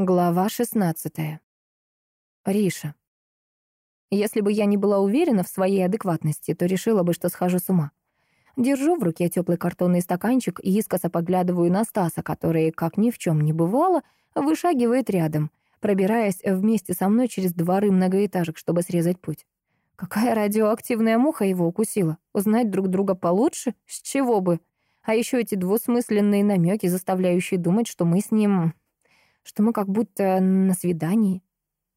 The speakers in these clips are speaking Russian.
Глава 16. Риша. Если бы я не была уверена в своей адекватности, то решила бы, что схожу с ума. Держу в руке теплый картонный стаканчик и искоса поглядываю на Стаса, который, как ни в чем не бывало, вышагивает рядом, пробираясь вместе со мной через дворы многоэтажек, чтобы срезать путь. Какая радиоактивная муха его укусила? Узнать друг друга получше? С чего бы? А еще эти двусмысленные намеки, заставляющие думать, что мы с ним что мы как будто на свидании.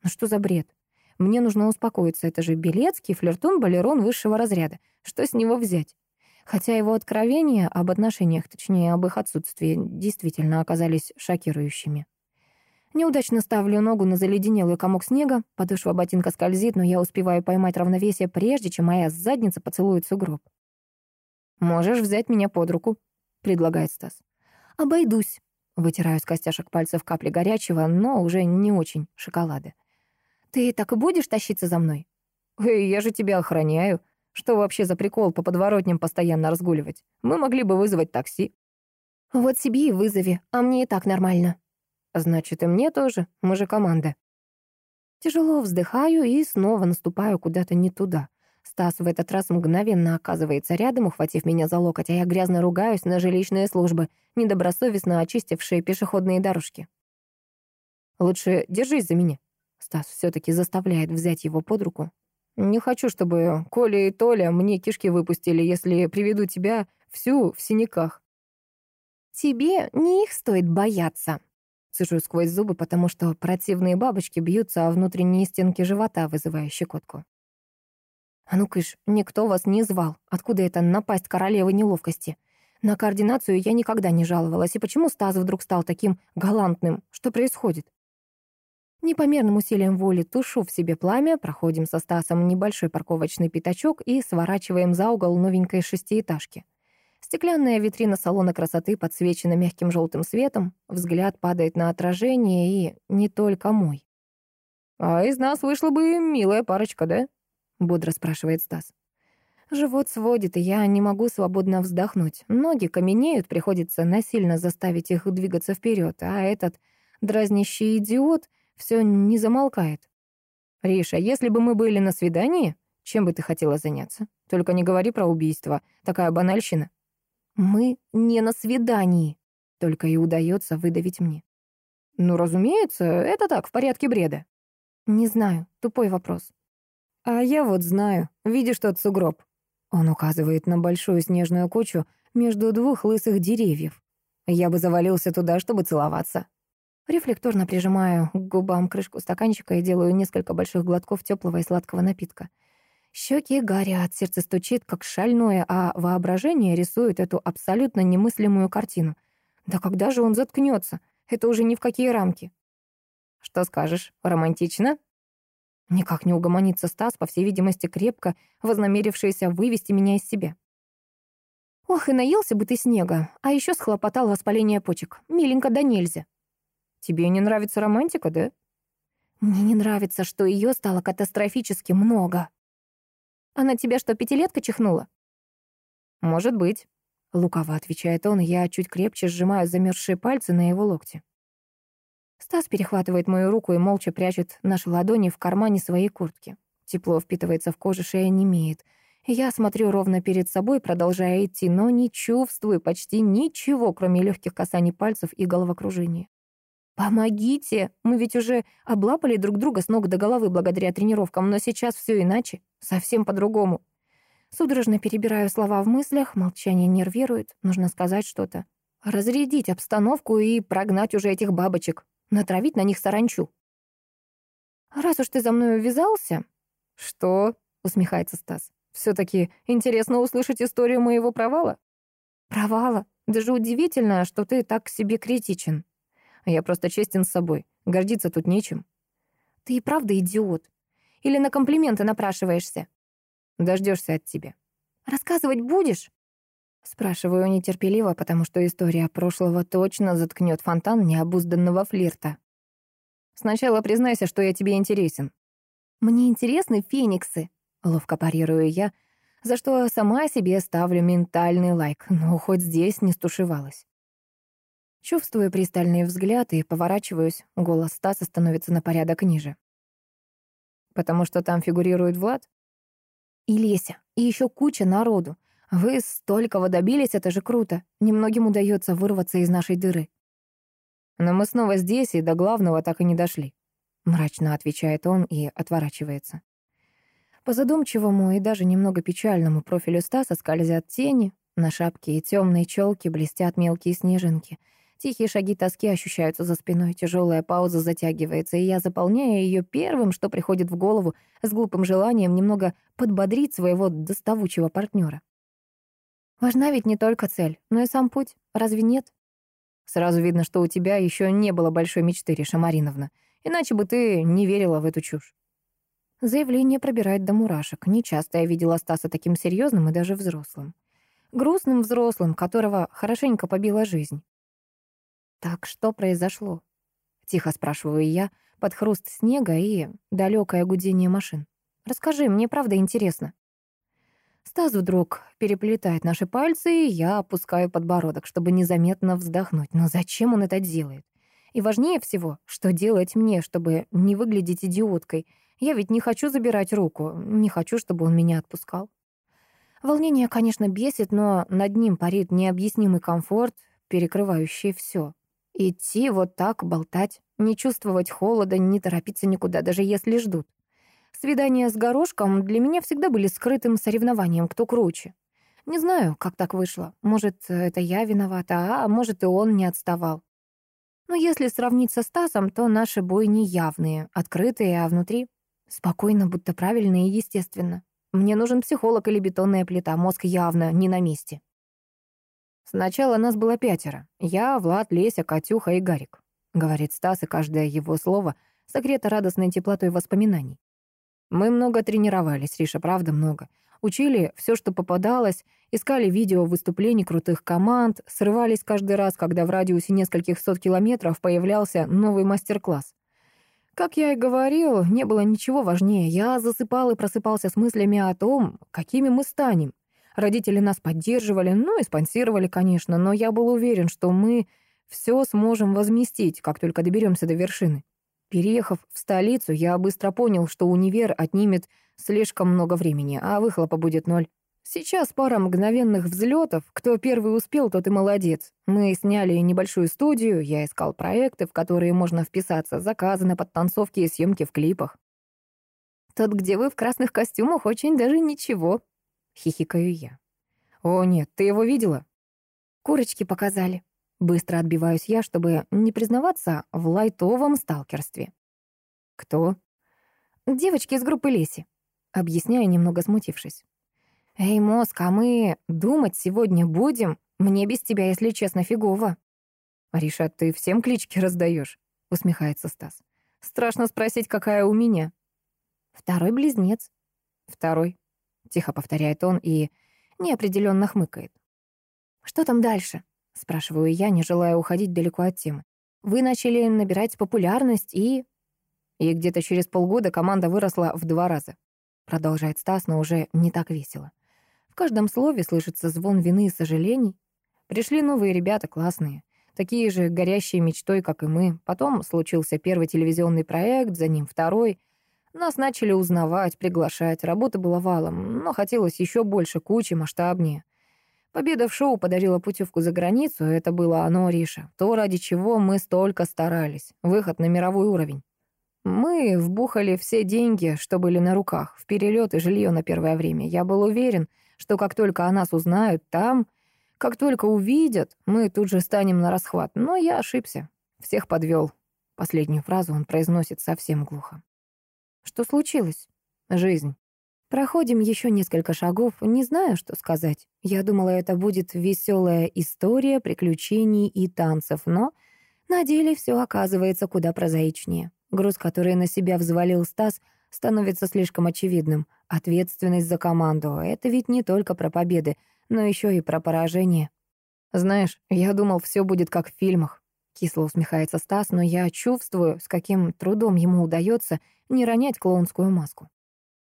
Ну что за бред? Мне нужно успокоиться, это же Белецкий, флиртун, балерон высшего разряда. Что с него взять? Хотя его откровения об отношениях, точнее, об их отсутствии, действительно оказались шокирующими. Неудачно ставлю ногу на заледенелый комок снега, подошва ботинка скользит, но я успеваю поймать равновесие, прежде чем моя задница поцелует сугроб. «Можешь взять меня под руку», — предлагает Стас. «Обойдусь», Вытираю с костяшек пальцев капли горячего, но уже не очень шоколада. «Ты так и будешь тащиться за мной?» «Эй, я же тебя охраняю. Что вообще за прикол по подворотням постоянно разгуливать? Мы могли бы вызвать такси». «Вот себе и вызови, а мне и так нормально». «Значит, и мне тоже. Мы же команда». Тяжело вздыхаю и снова наступаю куда-то не туда. Стас в этот раз мгновенно оказывается рядом, ухватив меня за локоть, а я грязно ругаюсь на жилищные службы, недобросовестно очистившие пешеходные дорожки. «Лучше держись за меня». Стас все-таки заставляет взять его под руку. «Не хочу, чтобы Коля и Толя мне кишки выпустили, если приведу тебя всю в синяках». «Тебе не их стоит бояться», Цежу сквозь зубы, потому что противные бабочки бьются о внутренние стенки живота, вызывая щекотку. «А ну, Кыш, никто вас не звал. Откуда это напасть королевы неловкости? На координацию я никогда не жаловалась. И почему Стас вдруг стал таким галантным? Что происходит?» Непомерным усилием воли тушу в себе пламя, проходим со Стасом небольшой парковочный пятачок и сворачиваем за угол новенькой шестиэтажки. Стеклянная витрина салона красоты подсвечена мягким желтым светом, взгляд падает на отражение и не только мой. «А из нас вышла бы милая парочка, да?» Бодро спрашивает Стас. Живот сводит, и я не могу свободно вздохнуть. Ноги каменеют, приходится насильно заставить их двигаться вперед, а этот дразнящий идиот все не замолкает. «Риша, если бы мы были на свидании, чем бы ты хотела заняться? Только не говори про убийство, такая банальщина». «Мы не на свидании», — только и удается выдавить мне. «Ну, разумеется, это так, в порядке бреда». «Не знаю, тупой вопрос. «А я вот знаю. Видишь тот сугроб?» Он указывает на большую снежную кучу между двух лысых деревьев. Я бы завалился туда, чтобы целоваться. Рефлекторно прижимаю к губам крышку стаканчика и делаю несколько больших глотков теплого и сладкого напитка. Щеки горят, сердце стучит, как шальное, а воображение рисует эту абсолютно немыслимую картину. Да когда же он заткнется? Это уже ни в какие рамки. Что скажешь, романтично? Никак не угомонится Стас, по всей видимости, крепко вознамерившийся вывести меня из себя. Ох, и наелся бы ты снега, а еще схлопотал воспаление почек. Миленько да нельзя. Тебе не нравится романтика, да? Мне не нравится, что ее стало катастрофически много. Она тебя что, пятилетка чихнула? Может быть. Лукаво отвечает он, я чуть крепче сжимаю замерзшие пальцы на его локте. Стас перехватывает мою руку и молча прячет наши ладони в кармане своей куртки. Тепло впитывается в кожу, шея немеет. Я смотрю ровно перед собой, продолжая идти, но не чувствую почти ничего, кроме легких касаний пальцев и головокружения. «Помогите! Мы ведь уже облапали друг друга с ног до головы благодаря тренировкам, но сейчас все иначе, совсем по-другому». Судорожно перебираю слова в мыслях, молчание нервирует, нужно сказать что-то. Разрядить обстановку и прогнать уже этих бабочек, натравить на них саранчу. «Раз уж ты за мной увязался...» «Что?» — усмехается Стас. «Все-таки интересно услышать историю моего провала?» «Провала? Даже удивительно, что ты так к себе критичен. Я просто честен с собой. Гордиться тут нечем». «Ты и правда идиот. Или на комплименты напрашиваешься?» «Дождешься от тебя». «Рассказывать будешь?» Спрашиваю нетерпеливо, потому что история прошлого точно заткнет фонтан необузданного флирта. Сначала признайся, что я тебе интересен. Мне интересны фениксы, ловко парирую я, за что сама себе ставлю ментальный лайк, но хоть здесь не стушевалась. Чувствую пристальный взгляд и поворачиваюсь. Голос Стаса становится на порядок ниже. Потому что там фигурирует Влад? И Леся, и еще куча народу. Вы столького добились, это же круто. Немногим удается вырваться из нашей дыры. Но мы снова здесь и до главного так и не дошли. Мрачно отвечает он и отворачивается. По задумчивому и даже немного печальному профилю Стаса скользят тени, на шапке и темной челке блестят мелкие снежинки. Тихие шаги тоски ощущаются за спиной, тяжелая пауза затягивается, и я заполняю ее первым, что приходит в голову, с глупым желанием немного подбодрить своего доставучего партнера. Важна ведь не только цель, но и сам путь, разве нет? Сразу видно, что у тебя еще не было большой мечты, Риша Мариновна, иначе бы ты не верила в эту чушь. Заявление пробирает до мурашек. Нечасто я видела Стаса таким серьезным и даже взрослым. Грустным взрослым, которого хорошенько побила жизнь. «Так что произошло?» — тихо спрашиваю я под хруст снега и далекое гудение машин. «Расскажи, мне правда интересно». Стас вдруг переплетает наши пальцы, и я опускаю подбородок, чтобы незаметно вздохнуть. Но зачем он это делает? И важнее всего, что делать мне, чтобы не выглядеть идиоткой — я ведь не хочу забирать руку, не хочу, чтобы он меня отпускал. Волнение, конечно, бесит, но над ним парит необъяснимый комфорт, перекрывающий все. Идти вот так, болтать, не чувствовать холода, не торопиться никуда, даже если ждут. Свидания с горошком для меня всегда были скрытым соревнованием, кто круче. Не знаю, как так вышло. Может, это я виновата, а может, и он не отставал. Но если сравнить со Стасом, то наши бои не явные, открытые, а внутри Спокойно, будто правильно и естественно. Мне нужен психолог или бетонная плита, мозг явно не на месте. Сначала нас было пятеро. Я, Влад, Леся, Катюха и Гарик. Говорит Стас, и каждое его слово согрето радостной теплотой воспоминаний. Мы много тренировались, Риша, правда, много. Учили все, что попадалось, искали видео выступлений крутых команд, срывались каждый раз, когда в радиусе нескольких сот километров появлялся новый мастер-класс. Как я и говорил, не было ничего важнее. Я засыпал и просыпался с мыслями о том, какими мы станем. Родители нас поддерживали, ну и спонсировали, конечно, но я был уверен, что мы все сможем возместить, как только доберемся до вершины. Переехав в столицу, я быстро понял, что универ отнимет слишком много времени, а выхлопа будет ноль. Сейчас пара мгновенных взлетов. Кто первый успел, тот и молодец. Мы сняли небольшую студию, я искал проекты, в которые можно вписаться, заказы на подтанцовки и съемки в клипах. «Тот, где вы в красных костюмах, очень даже ничего», — хихикаю я. «О, нет, ты его видела?» «Курочки показали». Быстро отбиваюсь я, чтобы не признаваться в лайтовом сталкерстве. «Кто?» «Девочки из группы Леси», — объясняю, немного смутившись. «Эй, мозг, а мы думать сегодня будем? Мне без тебя, если честно, фигово». «Ариша, ты всем клички раздаешь? усмехается Стас. «Страшно спросить, какая у меня». «Второй близнец». «Второй», — тихо повторяет он и неопределенно хмыкает. «Что там дальше?» — спрашиваю я, не желая уходить далеко от темы. «Вы начали набирать популярность и...» И где-то через полгода команда выросла в два раза. Продолжает Стас, но уже не так весело. В каждом слове слышится звон вины и сожалений. Пришли новые ребята, классные. Такие же горящие мечтой, как и мы. Потом случился первый телевизионный проект, за ним второй. Нас начали узнавать, приглашать. Работа была валом, но хотелось еще больше, кучи, масштабнее. Победа в шоу подарила путевку за границу, это было оно, Риша. То, ради чего мы столько старались. Выход на мировой уровень. Мы вбухали все деньги, что были на руках, в перелет и жилье на первое время. Я был уверен, что как только о нас узнают там, как только увидят, мы тут же станем на расхват. Но я ошибся. Всех подвел. Последнюю фразу он произносит совсем глухо. Что случилось? Жизнь. Проходим еще несколько шагов, не знаю, что сказать. Я думала, это будет веселая история приключений и танцев, но на деле все оказывается куда прозаичнее. Груз, который на себя взвалил Стас, становится слишком очевидным. Ответственность за команду — это ведь не только про победы, но еще и про поражение. «Знаешь, я думал, все будет как в фильмах», — кисло усмехается Стас, но я чувствую, с каким трудом ему удается не ронять клоунскую маску.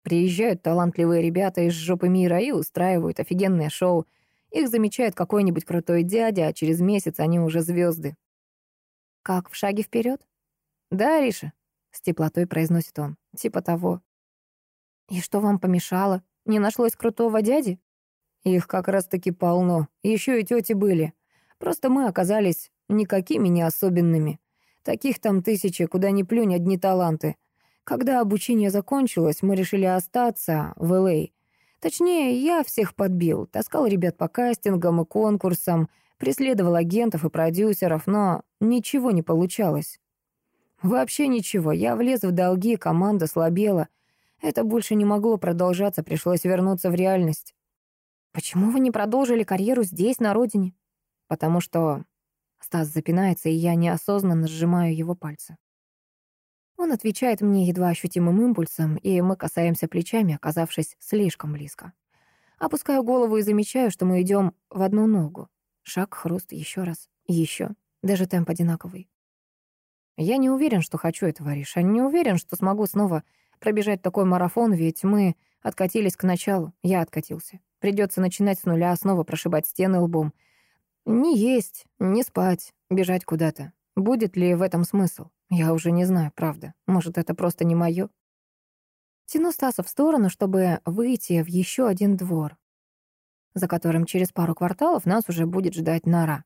Приезжают талантливые ребята из жопы мира и устраивают офигенное шоу. Их замечает какой-нибудь крутой дядя, а через месяц они уже звезды. Как в шаге вперед? Да, Риша, с теплотой произносит он. Типа того. И что вам помешало? Не нашлось крутого дяди? Их как раз-таки полно. Еще и тети были. Просто мы оказались никакими не особенными. Таких там тысячи, куда ни плюнь, одни таланты. Когда обучение закончилось, мы решили остаться в Л.А. Точнее, я всех подбил, таскал ребят по кастингам и конкурсам, преследовал агентов и продюсеров, но ничего не получалось. Вообще ничего, я влез в долги, команда слабела. Это больше не могло продолжаться, пришлось вернуться в реальность. Почему вы не продолжили карьеру здесь, на родине? Потому что... Стас запинается, и я неосознанно сжимаю его пальцы. Он отвечает мне едва ощутимым импульсом, и мы касаемся плечами, оказавшись слишком близко. Опускаю голову и замечаю, что мы идем в одну ногу. Шаг, хруст, еще раз, еще. Даже темп одинаковый. Я не уверен, что хочу этого, Риша. Не уверен, что смогу снова пробежать такой марафон, ведь мы откатились к началу. Я откатился. Придется начинать с нуля, снова прошибать стены лбом. Не есть, не спать, бежать куда-то. Будет ли в этом смысл? Я уже не знаю, правда. Может, это просто не мое? Тяну Стаса в сторону, чтобы выйти в еще один двор, за которым через пару кварталов нас уже будет ждать нора.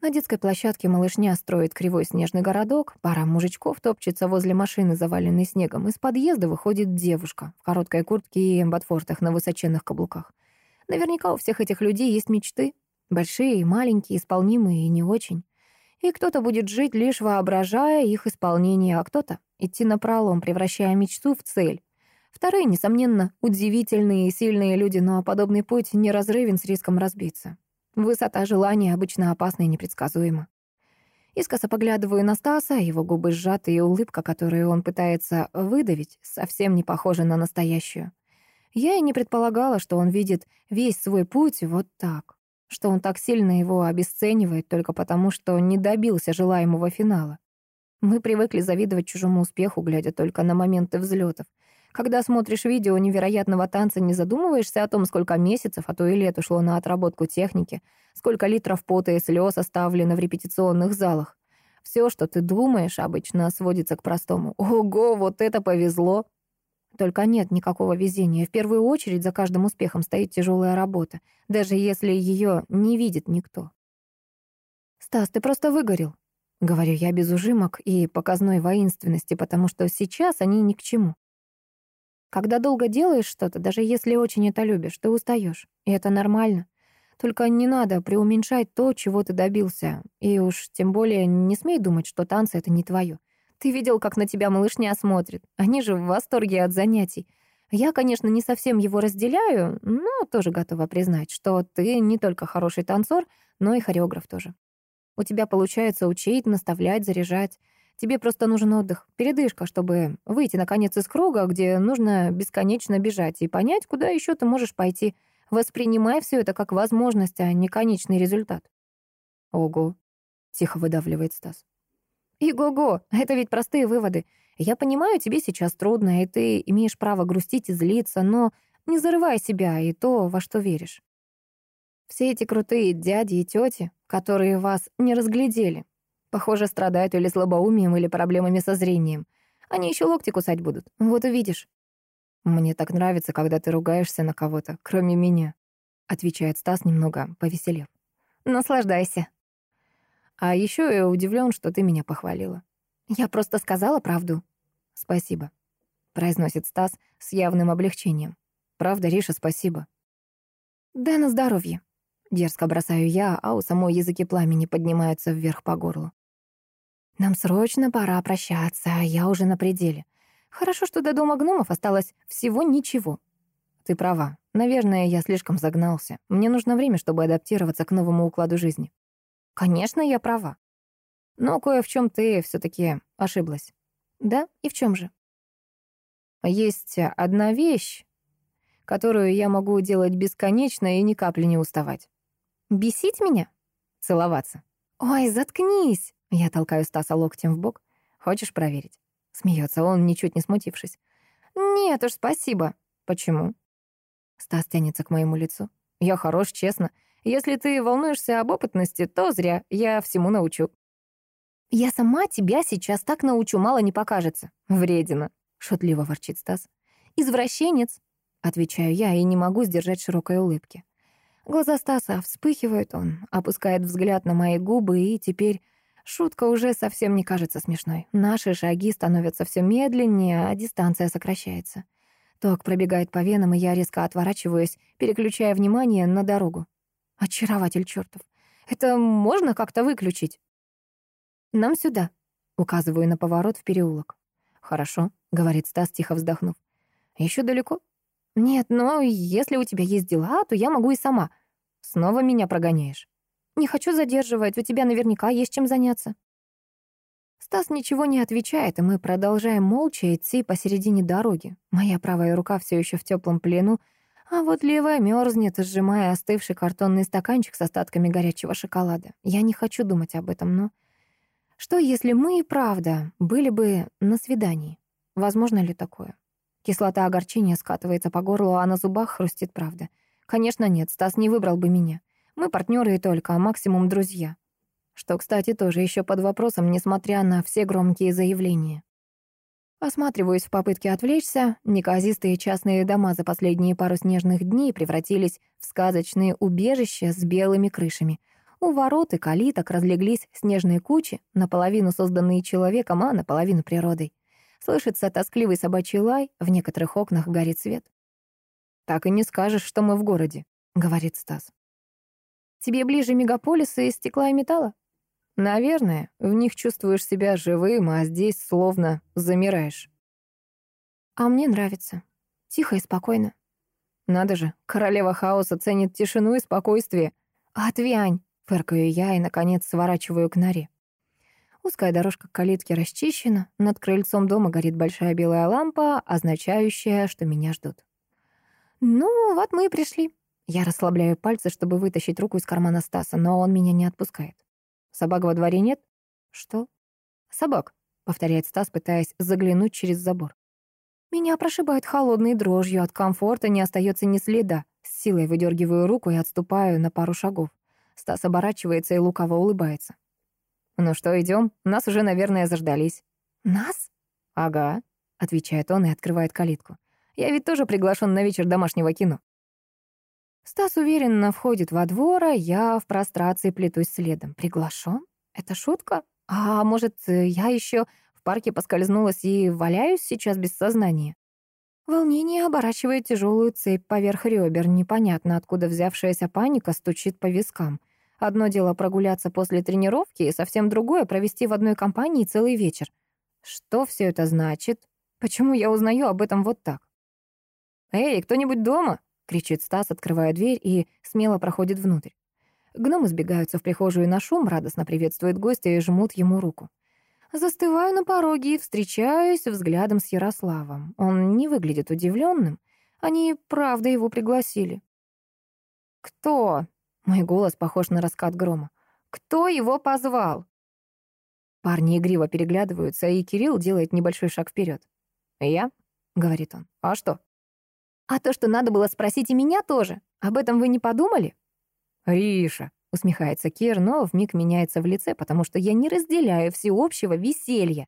На детской площадке малышня строит кривой снежный городок, пара мужичков топчется возле машины, заваленной снегом. Из подъезда выходит девушка в короткой куртке и ботфортах на высоченных каблуках. Наверняка у всех этих людей есть мечты. Большие и маленькие, исполнимые и не очень и кто-то будет жить, лишь воображая их исполнение, а кто-то идти напролом, превращая мечту в цель. Вторые, несомненно, удивительные и сильные люди, но подобный путь неразрывен с риском разбиться. Высота желания обычно опасна и непредсказуема. Искоса поглядываю на Стаса, его губы сжаты, и улыбка, которую он пытается выдавить, совсем не похожа на настоящую. Я и не предполагала, что он видит весь свой путь вот так что он так сильно его обесценивает только потому, что не добился желаемого финала. Мы привыкли завидовать чужому успеху, глядя только на моменты взлетов. Когда смотришь видео невероятного танца, не задумываешься о том, сколько месяцев, а то и лет ушло на отработку техники, сколько литров пота и слез оставлено в репетиционных залах. Все, что ты думаешь, обычно сводится к простому. «Ого, вот это повезло!» Только нет никакого везения. В первую очередь за каждым успехом стоит тяжелая работа, даже если ее не видит никто. «Стас, ты просто выгорел», — говорю я без ужимок и показной воинственности, потому что сейчас они ни к чему. Когда долго делаешь что-то, даже если очень это любишь, ты устаешь, и это нормально. Только не надо преуменьшать то, чего ты добился, и уж тем более не смей думать, что танцы — это не твое. Ты видел, как на тебя малышня смотрит? Они же в восторге от занятий. Я, конечно, не совсем его разделяю, но тоже готова признать, что ты не только хороший танцор, но и хореограф тоже. У тебя получается учить, наставлять, заряжать. Тебе просто нужен отдых, передышка, чтобы выйти, наконец, из круга, где нужно бесконечно бежать, и понять, куда еще ты можешь пойти. Воспринимай все это как возможность, а не конечный результат. «Ого», — тихо выдавливает Стас. И-го-го, это ведь простые выводы. Я понимаю, тебе сейчас трудно, и ты имеешь право грустить и злиться, но не зарывай себя и то, во что веришь. Все эти крутые дяди и тети, которые вас не разглядели, похоже, страдают или слабоумием, или проблемами со зрением. Они еще локти кусать будут, вот увидишь. «Мне так нравится, когда ты ругаешься на кого-то, кроме меня», — отвечает Стас, немного повеселев. «Наслаждайся», а еще я удивлен, что ты меня похвалила. Я просто сказала правду. Спасибо, произносит Стас с явным облегчением. Правда, Риша, спасибо. Да на здоровье. Дерзко бросаю я, а у самой языки пламени поднимаются вверх по горлу. Нам срочно пора прощаться, я уже на пределе. Хорошо, что до дома гномов осталось всего ничего. Ты права. Наверное, я слишком загнался. Мне нужно время, чтобы адаптироваться к новому укладу жизни. Конечно, я права. Но кое в чем ты все-таки ошиблась. Да? И в чем же? Есть одна вещь, которую я могу делать бесконечно и ни капли не уставать. Бесить меня? Целоваться. Ой, заткнись! Я толкаю Стаса локтем в бок. Хочешь проверить? Смеется он, ничуть не смутившись. Нет уж, спасибо. Почему? Стас тянется к моему лицу. Я хорош, честно. Если ты волнуешься об опытности, то зря, я всему научу. «Я сама тебя сейчас так научу, мало не покажется». «Вредина», — шутливо ворчит Стас. «Извращенец», — отвечаю я и не могу сдержать широкой улыбки. Глаза Стаса вспыхивают, он опускает взгляд на мои губы, и теперь шутка уже совсем не кажется смешной. Наши шаги становятся все медленнее, а дистанция сокращается. Ток пробегает по венам, и я резко отворачиваюсь, переключая внимание на дорогу. Очарователь чертов. Это можно как-то выключить? Нам сюда. Указываю на поворот в переулок. Хорошо, говорит Стас, тихо вздохнув. Еще далеко? Нет, но если у тебя есть дела, то я могу и сама. Снова меня прогоняешь. Не хочу задерживать, у тебя наверняка есть чем заняться. Стас ничего не отвечает, и мы продолжаем молча идти посередине дороги. Моя правая рука все еще в теплом плену, а вот левая мерзнет, сжимая остывший картонный стаканчик с остатками горячего шоколада. Я не хочу думать об этом, но... Что, если мы и правда были бы на свидании? Возможно ли такое? Кислота огорчения скатывается по горлу, а на зубах хрустит правда. Конечно, нет, Стас не выбрал бы меня. Мы партнеры и только, а максимум друзья. Что, кстати, тоже еще под вопросом, несмотря на все громкие заявления. Осматриваюсь в попытке отвлечься. Неказистые частные дома за последние пару снежных дней превратились в сказочные убежища с белыми крышами. У ворот и калиток разлеглись снежные кучи, наполовину созданные человеком, а наполовину природой. Слышится тоскливый собачий лай, в некоторых окнах горит свет. «Так и не скажешь, что мы в городе», — говорит Стас. «Тебе ближе мегаполисы из стекла и металла?» Наверное, в них чувствуешь себя живым, а здесь словно замираешь. А мне нравится. Тихо и спокойно. Надо же, королева хаоса ценит тишину и спокойствие. Отвянь, фыркаю я и, наконец, сворачиваю к норе. Узкая дорожка к калитке расчищена, над крыльцом дома горит большая белая лампа, означающая, что меня ждут. Ну, вот мы и пришли. Я расслабляю пальцы, чтобы вытащить руку из кармана Стаса, но он меня не отпускает. Собак во дворе нет? Что? Собак, повторяет Стас, пытаясь заглянуть через забор. Меня прошибает холодной дрожью, от комфорта не остается ни следа. С силой выдергиваю руку и отступаю на пару шагов. Стас оборачивается и лукаво улыбается. «Ну что, идем? Нас уже, наверное, заждались». «Нас?» «Ага», — отвечает он и открывает калитку. «Я ведь тоже приглашен на вечер домашнего кино». Стас уверенно входит во двор, а я в прострации плетусь следом. Приглашен? Это шутка? А может, я еще в парке поскользнулась и валяюсь сейчас без сознания? Волнение оборачивает тяжелую цепь поверх ребер. Непонятно, откуда взявшаяся паника стучит по вискам. Одно дело прогуляться после тренировки, и совсем другое — провести в одной компании целый вечер. Что все это значит? Почему я узнаю об этом вот так? «Эй, кто-нибудь дома?» — кричит Стас, открывая дверь и смело проходит внутрь. Гномы сбегаются в прихожую на шум, радостно приветствуют гостя и жмут ему руку. Застываю на пороге и встречаюсь взглядом с Ярославом. Он не выглядит удивленным. Они, правда, его пригласили. «Кто?» — мой голос похож на раскат грома. «Кто его позвал?» Парни игриво переглядываются, и Кирилл делает небольшой шаг вперед. «Я?» — говорит он. «А что?» А то, что надо было спросить и меня тоже. Об этом вы не подумали? Риша, усмехается Кир, но вмиг меняется в лице, потому что я не разделяю всеобщего веселья.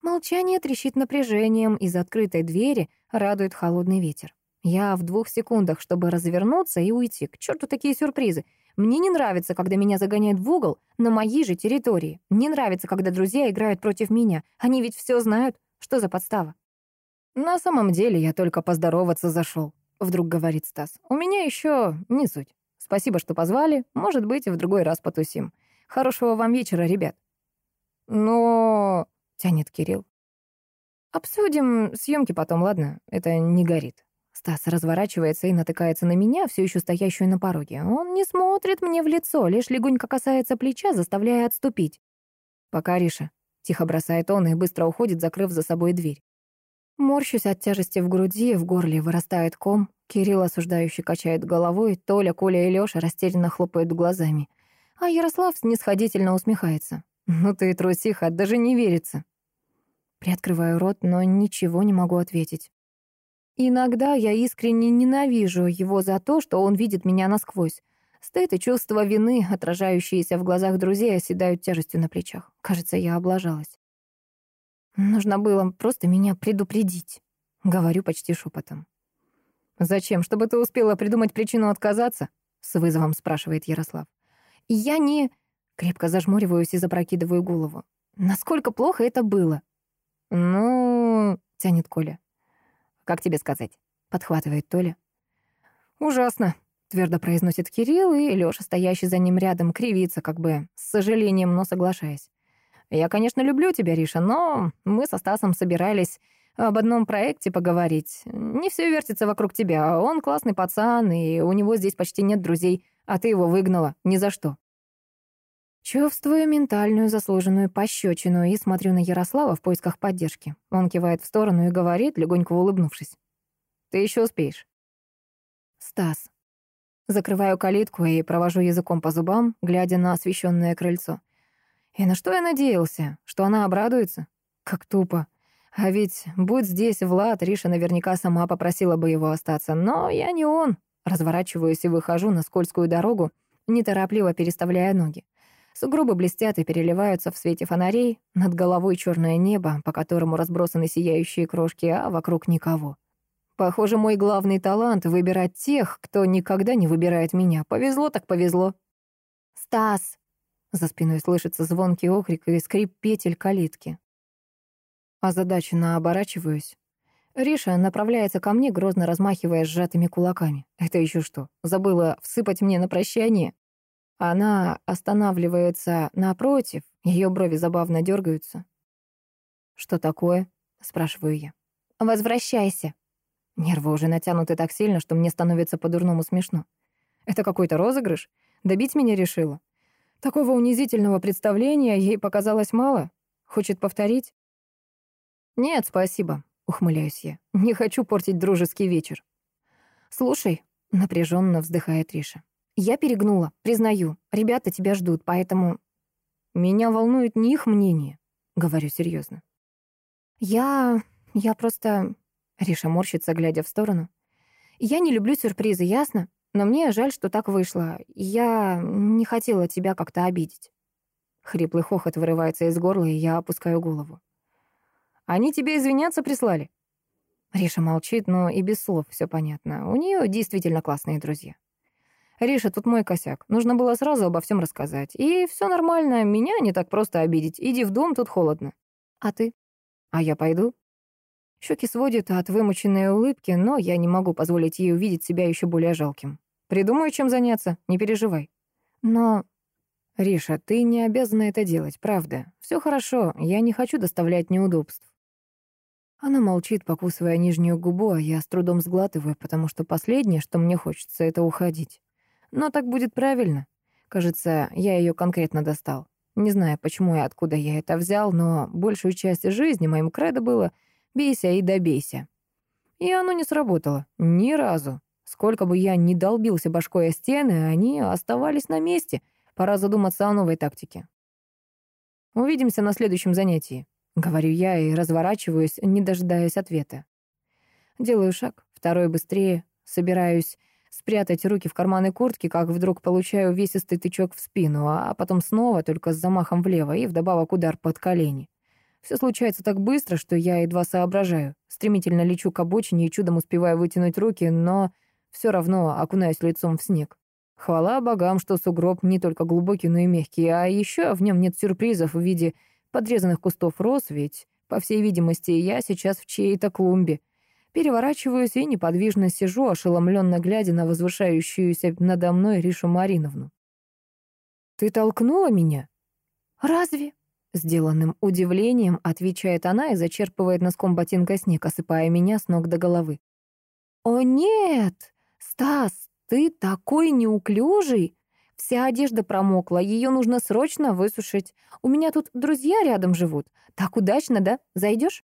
Молчание трещит напряжением, из открытой двери радует холодный ветер. Я в двух секундах, чтобы развернуться и уйти. К черту такие сюрпризы. Мне не нравится, когда меня загоняют в угол на моей же территории. Не нравится, когда друзья играют против меня. Они ведь все знают. Что за подстава? «На самом деле я только поздороваться зашел», — вдруг говорит Стас. «У меня еще не суть. Спасибо, что позвали. Может быть, в другой раз потусим. Хорошего вам вечера, ребят». «Но...» — тянет Кирилл. «Обсудим съемки потом, ладно? Это не горит». Стас разворачивается и натыкается на меня, все еще стоящую на пороге. Он не смотрит мне в лицо, лишь легонько касается плеча, заставляя отступить. «Пока, Риша», — тихо бросает он и быстро уходит, закрыв за собой дверь. Морщусь от тяжести в груди, в горле вырастает ком. Кирилл осуждающий качает головой, Толя, Коля и Лёша растерянно хлопают глазами. А Ярослав снисходительно усмехается. «Ну ты трусиха, даже не верится». Приоткрываю рот, но ничего не могу ответить. Иногда я искренне ненавижу его за то, что он видит меня насквозь. Стыд и чувство вины, отражающиеся в глазах друзей, оседают тяжестью на плечах. Кажется, я облажалась. Нужно было просто меня предупредить. Говорю почти шепотом. «Зачем? Чтобы ты успела придумать причину отказаться?» С вызовом спрашивает Ярослав. «Я не...» Крепко зажмуриваюсь и запрокидываю голову. «Насколько плохо это было?» «Ну...» — тянет Коля. «Как тебе сказать?» — подхватывает Толя. «Ужасно», — твердо произносит Кирилл, и Лёша, стоящий за ним рядом, кривится, как бы с сожалением, но соглашаясь. «Я, конечно, люблю тебя, Риша, но мы со Стасом собирались об одном проекте поговорить. Не все вертится вокруг тебя. Он классный пацан, и у него здесь почти нет друзей, а ты его выгнала. Ни за что». Чувствую ментальную заслуженную пощечину и смотрю на Ярослава в поисках поддержки. Он кивает в сторону и говорит, легонько улыбнувшись. «Ты еще успеешь». «Стас». Закрываю калитку и провожу языком по зубам, глядя на освещенное крыльцо. И на что я надеялся? Что она обрадуется? Как тупо. А ведь будь здесь Влад, Риша наверняка сама попросила бы его остаться. Но я не он. Разворачиваюсь и выхожу на скользкую дорогу, неторопливо переставляя ноги. Сугробы блестят и переливаются в свете фонарей. Над головой черное небо, по которому разбросаны сияющие крошки, а вокруг никого. Похоже, мой главный талант — выбирать тех, кто никогда не выбирает меня. Повезло так повезло. «Стас!» За спиной слышится звонкий окрик и скрип петель калитки. Озадаченно оборачиваюсь. Риша направляется ко мне, грозно размахивая сжатыми кулаками. Это еще что, забыла всыпать мне на прощание? Она останавливается напротив, ее брови забавно дергаются. «Что такое?» — спрашиваю я. «Возвращайся». Нервы уже натянуты так сильно, что мне становится по-дурному смешно. Это какой-то розыгрыш? Добить меня решила? Такого унизительного представления ей показалось мало? Хочет повторить? «Нет, спасибо», — ухмыляюсь я. «Не хочу портить дружеский вечер». «Слушай», — напряженно вздыхает Риша. Я перегнула, признаю. Ребята тебя ждут, поэтому... Меня волнует не их мнение, говорю серьезно. Я... я просто... Риша морщится, глядя в сторону. Я не люблю сюрпризы, ясно? Но мне жаль, что так вышло. Я не хотела тебя как-то обидеть. Хриплый хохот вырывается из горла, и я опускаю голову. Они тебе извиняться прислали? Риша молчит, но и без слов все понятно. У нее действительно классные друзья. «Риша, тут мой косяк. Нужно было сразу обо всем рассказать. И все нормально, меня не так просто обидеть. Иди в дом, тут холодно». «А ты?» «А я пойду». Щеки сводит от вымученной улыбки, но я не могу позволить ей увидеть себя еще более жалким. Придумаю, чем заняться, не переживай. Но... Риша, ты не обязана это делать, правда. Все хорошо, я не хочу доставлять неудобств. Она молчит, покусывая нижнюю губу, а я с трудом сглатываю, потому что последнее, что мне хочется, это уходить. Но так будет правильно. Кажется, я ее конкретно достал. Не знаю, почему и откуда я это взял, но большую часть жизни моим кредо было «бейся и добейся». И оно не сработало. Ни разу. Сколько бы я ни долбился башкой о стены, они оставались на месте. Пора задуматься о новой тактике. «Увидимся на следующем занятии», — говорю я и разворачиваюсь, не дожидаясь ответа. Делаю шаг, второй быстрее, собираюсь спрятать руки в карманы куртки, как вдруг получаю весистый тычок в спину, а потом снова, только с замахом влево, и вдобавок удар под колени. Все случается так быстро, что я едва соображаю. Стремительно лечу к обочине и чудом успеваю вытянуть руки, но все равно окунаюсь лицом в снег. Хвала богам, что сугроб не только глубокий, но и мягкий, а еще в нем нет сюрпризов в виде подрезанных кустов роз, ведь, по всей видимости, я сейчас в чьей-то клумбе — Переворачиваюсь и неподвижно сижу, ошеломленно глядя на возвышающуюся надо мной Ришу Мариновну. «Ты толкнула меня?» «Разве?» Сделанным удивлением отвечает она и зачерпывает носком ботинка снег, осыпая меня с ног до головы. «О нет! Стас, ты такой неуклюжий! Вся одежда промокла, ее нужно срочно высушить. У меня тут друзья рядом живут. Так удачно, да? Зайдешь?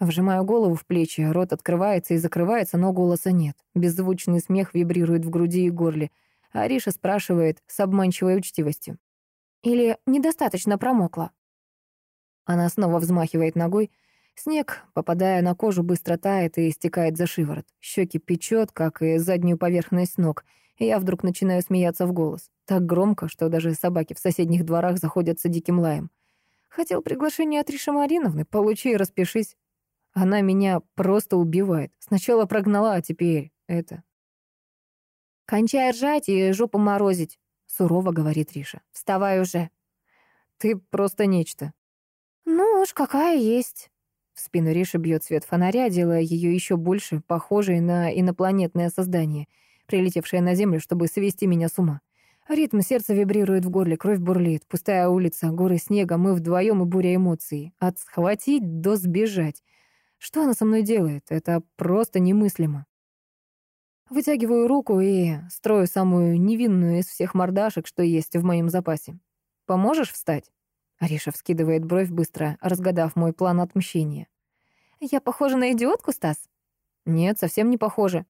Вжимаю голову в плечи, рот открывается и закрывается, но голоса нет. Беззвучный смех вибрирует в груди и горле. Ариша спрашивает с обманчивой учтивостью. «Или недостаточно промокла?» Она снова взмахивает ногой. Снег, попадая на кожу, быстро тает и стекает за шиворот. Щеки печет, как и заднюю поверхность ног. И я вдруг начинаю смеяться в голос. Так громко, что даже собаки в соседних дворах заходятся диким лаем. Хотел приглашение от Риши Мариновны, получи и распишись. Она меня просто убивает. Сначала прогнала, а теперь это. «Кончай ржать и жопу морозить», — сурово говорит Риша. «Вставай уже». «Ты просто нечто». «Ну уж какая есть». В спину Риши бьет свет фонаря, делая ее еще больше похожей на инопланетное создание, прилетевшее на Землю, чтобы свести меня с ума. Ритм сердца вибрирует в горле, кровь бурлит. Пустая улица, горы снега, мы вдвоем и буря эмоций. От схватить до сбежать. Что она со мной делает? Это просто немыслимо. Вытягиваю руку и строю самую невинную из всех мордашек, что есть в моем запасе. «Поможешь встать?» Ариша вскидывает бровь, быстро разгадав мой план отмщения. «Я похожа на идиотку, Стас?» «Нет, совсем не похожа».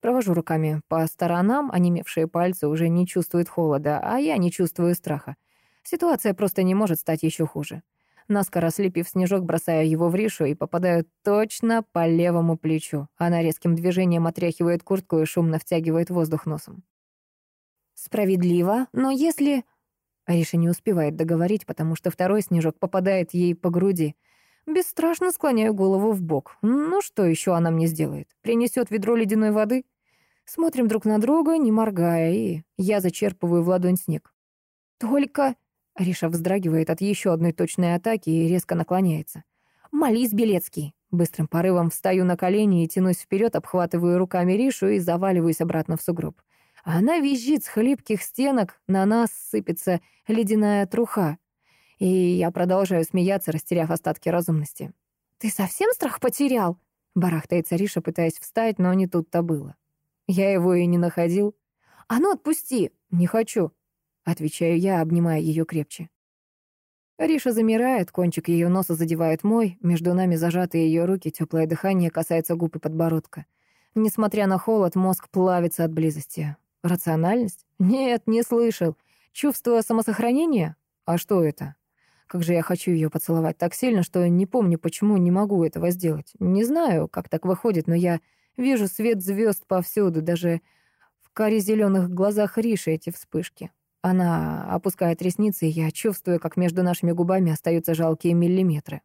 Провожу руками по сторонам, онемевшие пальцы уже не чувствуют холода, а я не чувствую страха. Ситуация просто не может стать еще хуже. Наскоро слепив снежок, бросаю его в Ришу и попадаю точно по левому плечу. Она резким движением отряхивает куртку и шумно втягивает воздух носом. «Справедливо, но если...» Ариша не успевает договорить, потому что второй снежок попадает ей по груди. Бесстрашно склоняю голову в бок. Ну что еще она мне сделает? Принесет ведро ледяной воды? Смотрим друг на друга, не моргая, и я зачерпываю в ладонь снег. Только... Ариша вздрагивает от еще одной точной атаки и резко наклоняется. «Молись, Белецкий!» Быстрым порывом встаю на колени и тянусь вперед, обхватываю руками Ришу и заваливаюсь обратно в сугроб. А она визжит с хлипких стенок, на нас сыпется ледяная труха. И я продолжаю смеяться, растеряв остатки разумности. «Ты совсем страх потерял?» Барахтается Риша, пытаясь встать, но не тут-то было. Я его и не находил. «А ну, отпусти!» «Не хочу», — отвечаю я, обнимая ее крепче. Риша замирает, кончик ее носа задевает мой, между нами зажаты ее руки, теплое дыхание касается губ и подбородка. Несмотря на холод, мозг плавится от близости. Рациональность? Нет, не слышал. Чувство самосохранения? А что это? Как же я хочу ее поцеловать так сильно, что не помню, почему не могу этого сделать. Не знаю, как так выходит, но я вижу свет звезд повсюду, даже в каре зеленых глазах Риши эти вспышки. Она опускает ресницы, и я чувствую, как между нашими губами остаются жалкие миллиметры.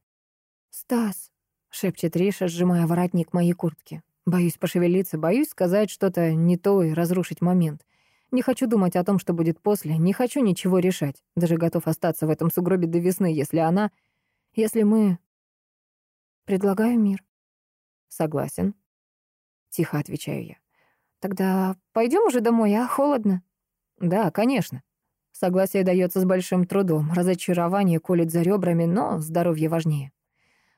«Стас», — шепчет Риша, сжимая воротник моей куртки. Боюсь пошевелиться, боюсь сказать что-то не то и разрушить момент. Не хочу думать о том, что будет после, не хочу ничего решать. Даже готов остаться в этом сугробе до весны, если она... Если мы... Предлагаю мир. Согласен. Тихо отвечаю я. Тогда пойдем уже домой, а? Холодно? Да, конечно. Согласие дается с большим трудом. Разочарование колет за ребрами, но здоровье важнее.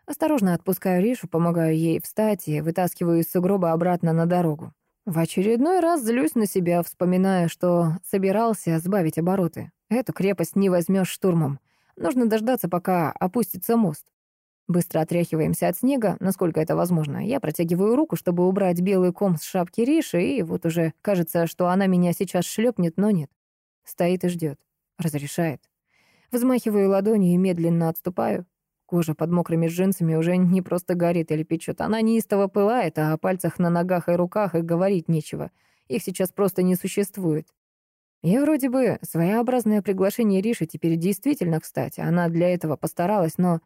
Осторожно отпускаю Ришу, помогаю ей встать и вытаскиваю из сугроба обратно на дорогу. В очередной раз злюсь на себя, вспоминая, что собирался сбавить обороты. Эту крепость не возьмешь штурмом. Нужно дождаться, пока опустится мост. Быстро отряхиваемся от снега, насколько это возможно. Я протягиваю руку, чтобы убрать белый ком с шапки Риши, и вот уже кажется, что она меня сейчас шлепнет, но нет. Стоит и ждет. Разрешает. Взмахиваю ладонью и медленно отступаю. Кожа под мокрыми джинсами уже не просто горит или печет. Она неистово пылает, а о пальцах на ногах и руках и говорить нечего. Их сейчас просто не существует. И вроде бы своеобразное приглашение Риши теперь действительно кстати. Она для этого постаралась, но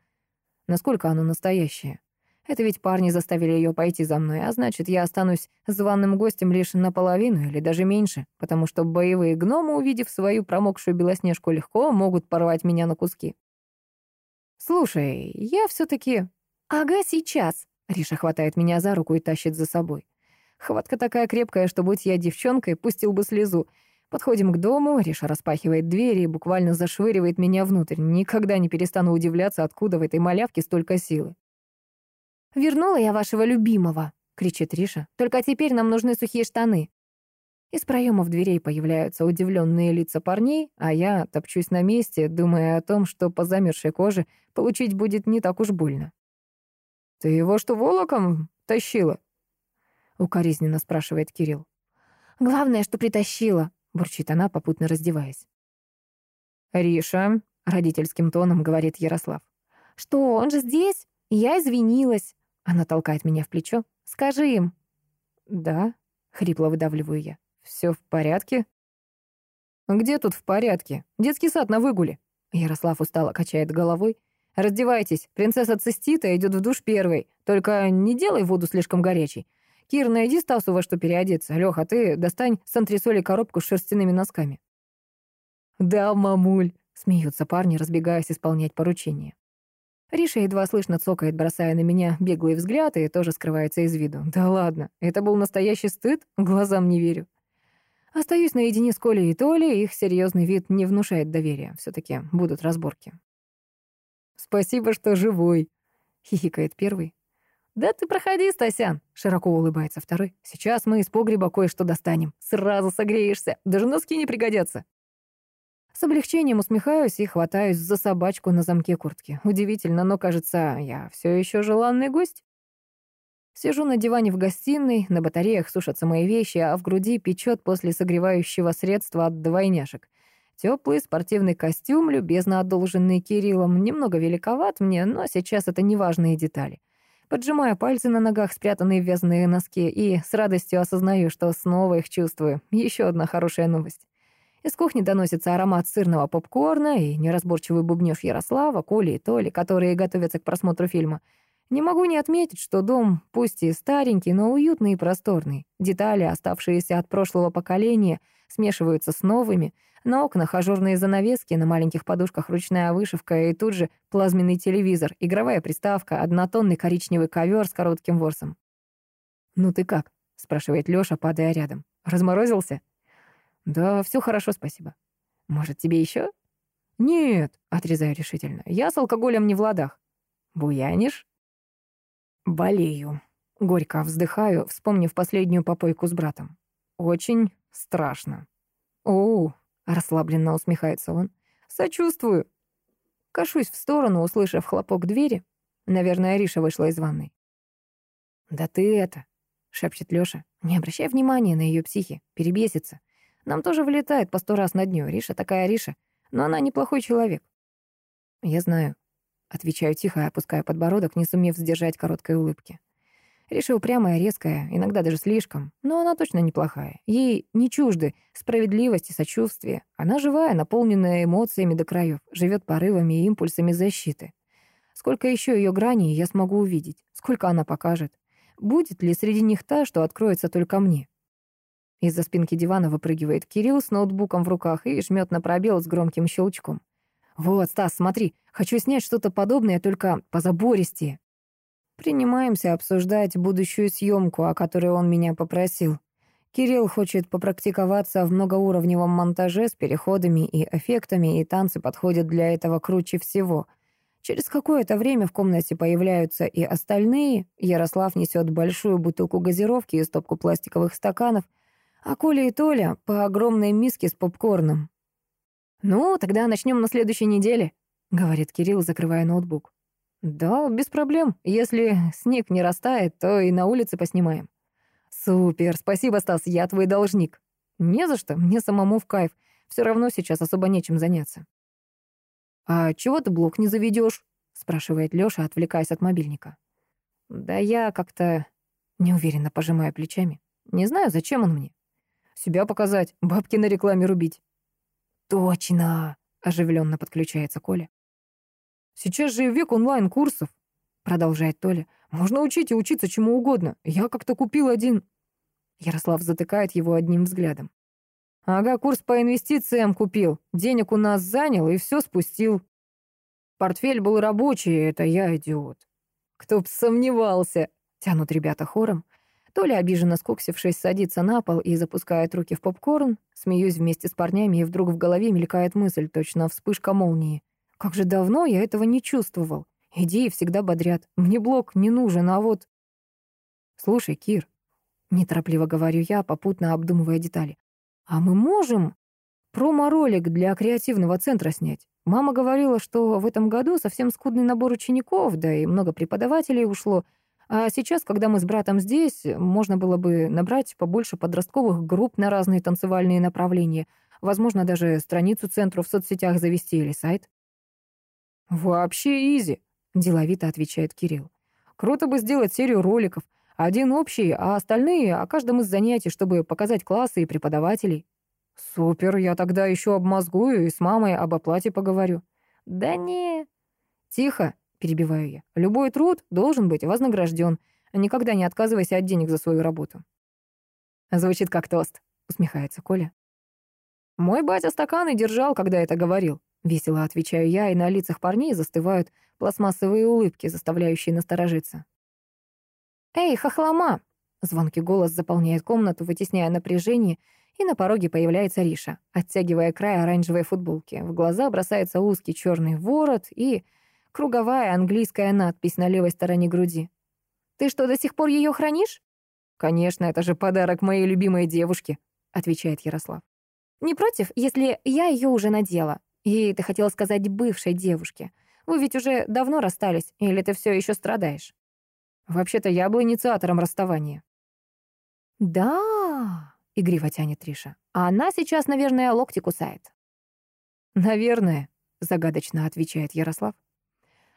насколько оно настоящее? Это ведь парни заставили ее пойти за мной, а значит, я останусь званым гостем лишь наполовину или даже меньше, потому что боевые гномы, увидев свою промокшую белоснежку легко, могут порвать меня на куски. «Слушай, я все-таки...» «Ага, сейчас!» Риша хватает меня за руку и тащит за собой. Хватка такая крепкая, что, будь я девчонкой, пустил бы слезу. Подходим к дому, Риша распахивает двери и буквально зашвыривает меня внутрь. Никогда не перестану удивляться, откуда в этой малявке столько силы. «Вернула я вашего любимого!» — кричит Риша. «Только теперь нам нужны сухие штаны». Из проемов дверей появляются удивленные лица парней, а я топчусь на месте, думая о том, что по замерзшей коже получить будет не так уж больно. «Ты его что, волоком тащила?» — укоризненно спрашивает Кирилл. «Главное, что притащила», — бурчит она, попутно раздеваясь. «Риша», — родительским тоном говорит Ярослав. «Что, он же здесь? Я извинилась». Она толкает меня в плечо. «Скажи им». «Да», — хрипло выдавливаю я. Все в порядке?» «Где тут в порядке? Детский сад на выгуле». Ярослав устало качает головой. «Раздевайтесь, принцесса Цистита идет в душ первой. Только не делай воду слишком горячей. Кир, найди Стасу во что переодеться. Леха, ты достань с антресоли коробку с шерстяными носками». «Да, мамуль», — смеются парни, разбегаясь исполнять поручение. Риша едва слышно цокает, бросая на меня беглый взгляд, и тоже скрывается из виду. Да ладно, это был настоящий стыд? Глазам не верю. Остаюсь наедине с Колей и Толей, их серьезный вид не внушает доверия. все таки будут разборки. «Спасибо, что живой», — хихикает первый. «Да ты проходи, Стасян», — широко улыбается второй. «Сейчас мы из погреба кое-что достанем. Сразу согреешься. Даже носки не пригодятся». С облегчением усмехаюсь и хватаюсь за собачку на замке куртки. Удивительно, но, кажется, я все еще желанный гость. Сижу на диване в гостиной, на батареях сушатся мои вещи, а в груди печет после согревающего средства от двойняшек. Теплый спортивный костюм, любезно одолженный Кириллом, немного великоват мне, но сейчас это неважные детали. Поджимаю пальцы на ногах, спрятанные в вязаные носки, и с радостью осознаю, что снова их чувствую. Еще одна хорошая новость. Из кухни доносится аромат сырного попкорна и неразборчивый бубнёж Ярослава, Коли и Толи, которые готовятся к просмотру фильма. Не могу не отметить, что дом, пусть и старенький, но уютный и просторный. Детали, оставшиеся от прошлого поколения, смешиваются с новыми. На окнах ажурные занавески, на маленьких подушках ручная вышивка и тут же плазменный телевизор, игровая приставка, однотонный коричневый ковер с коротким ворсом. «Ну ты как?» — спрашивает Лёша, падая рядом. «Разморозился?» «Да, все хорошо, спасибо. Может, тебе еще? «Нет», — отрезаю решительно, — «я с алкоголем не в ладах». «Буянишь?» «Болею». Горько вздыхаю, вспомнив последнюю попойку с братом. «Очень страшно». «О, расслабленно усмехается он. «Сочувствую». Кашусь в сторону, услышав хлопок двери. Наверное, Ариша вышла из ванной. «Да ты это...» — шепчет Лёша. «Не обращай внимания на её психи, перебесится. Нам тоже влетает по сто раз на дню. Риша такая Риша. Но она неплохой человек. Я знаю. Отвечаю тихо и опускаю подбородок, не сумев сдержать короткой улыбки. Риша упрямая, резкая, иногда даже слишком, но она точно неплохая. Ей не чужды справедливость и сочувствие. Она живая, наполненная эмоциями до краев, живет порывами и импульсами защиты. Сколько еще ее граней я смогу увидеть? Сколько она покажет? Будет ли среди них та, что откроется только мне? Из-за спинки дивана выпрыгивает Кирилл с ноутбуком в руках и жмет на пробел с громким щелчком. «Вот, Стас, смотри, хочу снять что-то подобное, только позабористее». Принимаемся обсуждать будущую съемку, о которой он меня попросил. Кирилл хочет попрактиковаться в многоуровневом монтаже с переходами и эффектами, и танцы подходят для этого круче всего. Через какое-то время в комнате появляются и остальные. Ярослав несет большую бутылку газировки и стопку пластиковых стаканов — а Коля и Толя по огромной миске с попкорном. «Ну, тогда начнем на следующей неделе», — говорит Кирилл, закрывая ноутбук. «Да, без проблем. Если снег не растает, то и на улице поснимаем». «Супер, спасибо, Стас, я твой должник». «Не за что, мне самому в кайф. Все равно сейчас особо нечем заняться». «А чего ты блок не заведешь? спрашивает Лёша, отвлекаясь от мобильника. «Да я как-то...» Неуверенно пожимая плечами. «Не знаю, зачем он мне. Себя показать, бабки на рекламе рубить. Точно, оживленно подключается Коля. Сейчас же век онлайн-курсов, продолжает Толя. Можно учить и учиться чему угодно. Я как-то купил один. Ярослав затыкает его одним взглядом. Ага, курс по инвестициям купил. Денег у нас занял и все спустил. Портфель был рабочий, это я идиот. Кто б сомневался, тянут ребята хором. Толя, обиженно скуксившись, садится на пол и запускает руки в попкорн. Смеюсь вместе с парнями, и вдруг в голове мелькает мысль, точно вспышка молнии. Как же давно я этого не чувствовал. Идеи всегда бодрят. Мне блок не нужен, а вот... Слушай, Кир, неторопливо говорю я, попутно обдумывая детали. А мы можем промо-ролик для креативного центра снять? Мама говорила, что в этом году совсем скудный набор учеников, да и много преподавателей ушло, а сейчас, когда мы с братом здесь, можно было бы набрать побольше подростковых групп на разные танцевальные направления, возможно, даже страницу центру в соцсетях завести или сайт. «Вообще изи», — деловито отвечает Кирилл. «Круто бы сделать серию роликов, Один общий, а остальные о каждом из занятий, чтобы показать классы и преподавателей. Супер, я тогда еще обмозгую и с мамой об оплате поговорю. Да не. Тихо, перебиваю я. Любой труд должен быть вознагражден. Никогда не отказывайся от денег за свою работу. Звучит как тост, усмехается Коля. Мой батя стаканы держал, когда это говорил. Весело отвечаю я, и на лицах парней застывают пластмассовые улыбки, заставляющие насторожиться. «Эй, хохлома!» Звонкий голос заполняет комнату, вытесняя напряжение, и на пороге появляется Риша, оттягивая край оранжевой футболки. В глаза бросается узкий черный ворот и круговая английская надпись на левой стороне груди. «Ты что, до сих пор ее хранишь?» «Конечно, это же подарок моей любимой девушке», — отвечает Ярослав. «Не против, если я ее уже надела? И ты хотела сказать бывшей девушке. Вы ведь уже давно расстались, или ты все еще страдаешь?» Вообще-то я был инициатором расставания. Да, игриво тянет Риша. А она сейчас, наверное, локти кусает. Наверное, загадочно отвечает Ярослав.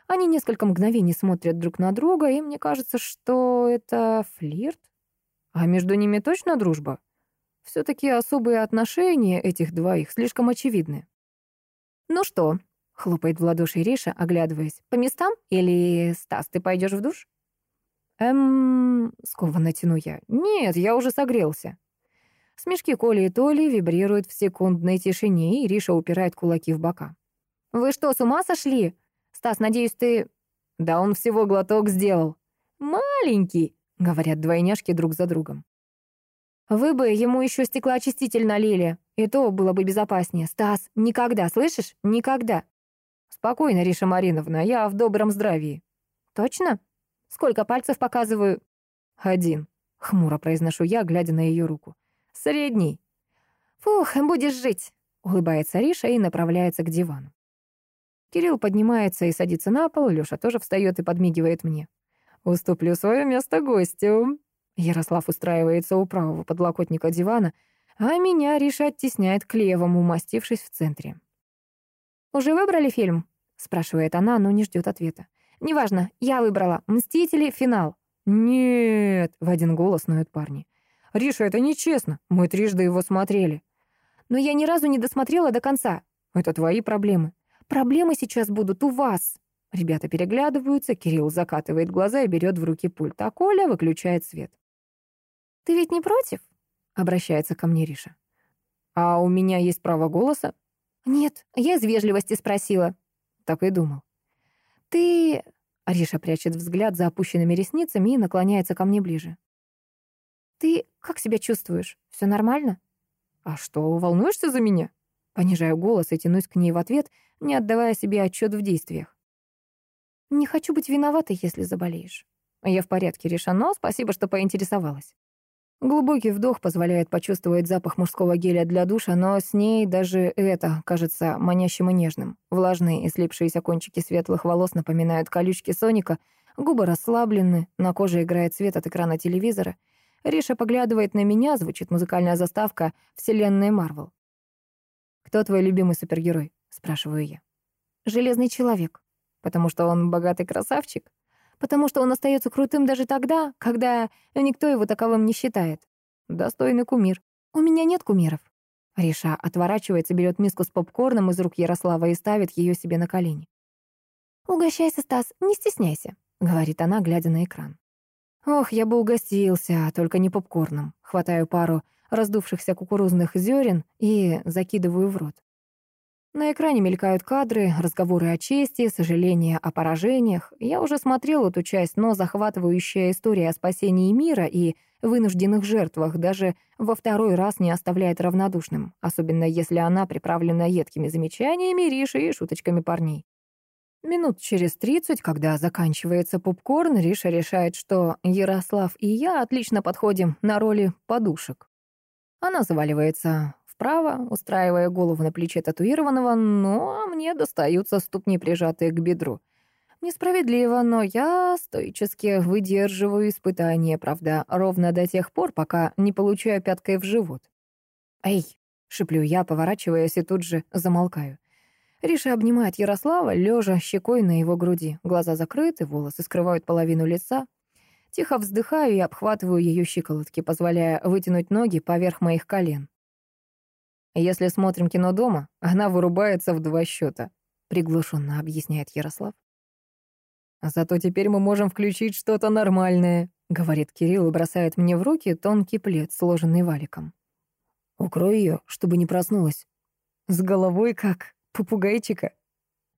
Они несколько мгновений смотрят друг на друга, и мне кажется, что это флирт. А между ними точно дружба? Все-таки особые отношения этих двоих слишком очевидны. «Ну что?» — хлопает в ладоши Риша, оглядываясь. «По местам? Или, Стас, ты пойдешь в душ?» «Эм...» — скованно тяну я. «Нет, я уже согрелся». Смешки Коли и Толи вибрируют в секундной тишине, и Риша упирает кулаки в бока. «Вы что, с ума сошли? Стас, надеюсь, ты...» «Да он всего глоток сделал». «Маленький», — говорят двойняшки друг за другом. «Вы бы ему еще стеклоочиститель налили, и то было бы безопаснее. Стас, никогда, слышишь? Никогда». «Спокойно, Риша Мариновна, я в добром здравии». «Точно?» Сколько пальцев показываю?» «Один», — хмуро произношу я, глядя на ее руку. «Средний». «Фух, будешь жить», — улыбается Риша и направляется к дивану. Кирилл поднимается и садится на пол, Лёша тоже встает и подмигивает мне. «Уступлю свое место гостю». Ярослав устраивается у правого подлокотника дивана, а меня Риша оттесняет к левому, умастившись в центре. «Уже выбрали фильм?» — спрашивает она, но не ждет ответа. Неважно, я выбрала. Мстители, финал. Нет, в один голос ноют парни. Риша, это нечестно. Мы трижды его смотрели. Но я ни разу не досмотрела до конца. Это твои проблемы. Проблемы сейчас будут у вас. Ребята переглядываются, Кирилл закатывает глаза и берет в руки пульт, а Коля выключает свет. «Ты ведь не против?» — обращается ко мне Риша. «А у меня есть право голоса?» «Нет, я из вежливости спросила». Так и думал. «Ты...» — Ариша прячет взгляд за опущенными ресницами и наклоняется ко мне ближе. «Ты как себя чувствуешь? Все нормально?» «А что, волнуешься за меня?» Понижаю голос и тянусь к ней в ответ, не отдавая себе отчет в действиях. «Не хочу быть виноватой, если заболеешь». «Я в порядке, Риша, но спасибо, что поинтересовалась». Глубокий вдох позволяет почувствовать запах мужского геля для душа, но с ней даже это кажется манящим и нежным. Влажные и слипшиеся кончики светлых волос напоминают колючки Соника, губы расслаблены, на коже играет свет от экрана телевизора. Риша поглядывает на меня, звучит музыкальная заставка «Вселенная Марвел». «Кто твой любимый супергерой?» — спрашиваю я. «Железный человек. Потому что он богатый красавчик?» потому что он остается крутым даже тогда, когда никто его таковым не считает. Достойный кумир. У меня нет кумиров. Риша отворачивается, берет миску с попкорном из рук Ярослава и ставит ее себе на колени. «Угощайся, Стас, не стесняйся», — говорит она, глядя на экран. Ох, я бы угостился, только не попкорном. Хватаю пару раздувшихся кукурузных зерен и закидываю в рот. На экране мелькают кадры, разговоры о чести, сожаления о поражениях. Я уже смотрел эту часть, но захватывающая история о спасении мира и вынужденных жертвах даже во второй раз не оставляет равнодушным, особенно если она приправлена едкими замечаниями Риши и шуточками парней. Минут через тридцать, когда заканчивается попкорн, Риша решает, что Ярослав и я отлично подходим на роли подушек. Она заваливается вправо, устраивая голову на плече татуированного, но мне достаются ступни, прижатые к бедру. Несправедливо, но я стоически выдерживаю испытание, правда, ровно до тех пор, пока не получаю пяткой в живот. «Эй!» — шиплю я, поворачиваясь, и тут же замолкаю. Риша обнимает Ярослава, лежа щекой на его груди. Глаза закрыты, волосы скрывают половину лица. Тихо вздыхаю и обхватываю ее щиколотки, позволяя вытянуть ноги поверх моих колен. Если смотрим кино дома, она вырубается в два счета, приглушенно объясняет Ярослав. Зато теперь мы можем включить что-то нормальное, говорит Кирилл и бросает мне в руки тонкий плед, сложенный валиком. Укрой ее, чтобы не проснулась. С головой как попугайчика.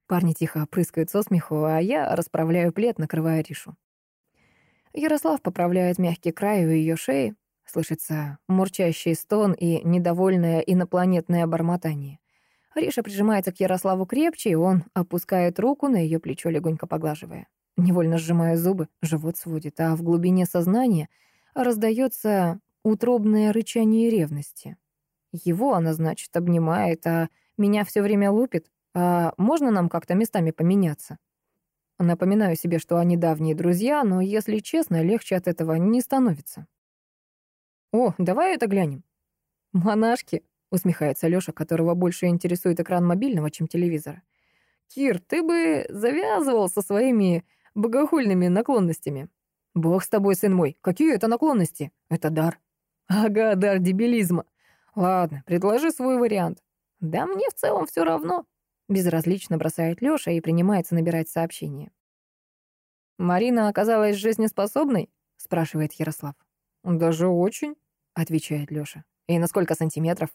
Парни тихо опрыскают со смеху, а я расправляю плед, накрывая Ришу. Ярослав поправляет мягкий край у ее шеи. Слышится мурчащий стон и недовольное инопланетное бормотание. Риша прижимается к Ярославу крепче, и он опускает руку на ее плечо, легонько поглаживая. Невольно сжимая зубы, живот сводит, а в глубине сознания раздается утробное рычание ревности. Его она, значит, обнимает, а меня все время лупит. А можно нам как-то местами поменяться? Напоминаю себе, что они давние друзья, но, если честно, легче от этого не становится. «О, давай это глянем». «Монашки», — усмехается Лёша, которого больше интересует экран мобильного, чем телевизора. «Кир, ты бы завязывал со своими богохульными наклонностями». «Бог с тобой, сын мой, какие это наклонности? Это дар». «Ага, дар дебилизма. Ладно, предложи свой вариант». «Да мне в целом все равно», Безразлично бросает Лёша и принимается набирать сообщение. «Марина оказалась жизнеспособной?» — спрашивает Ярослав. «Даже очень», — отвечает Лёша. «И на сколько сантиметров?»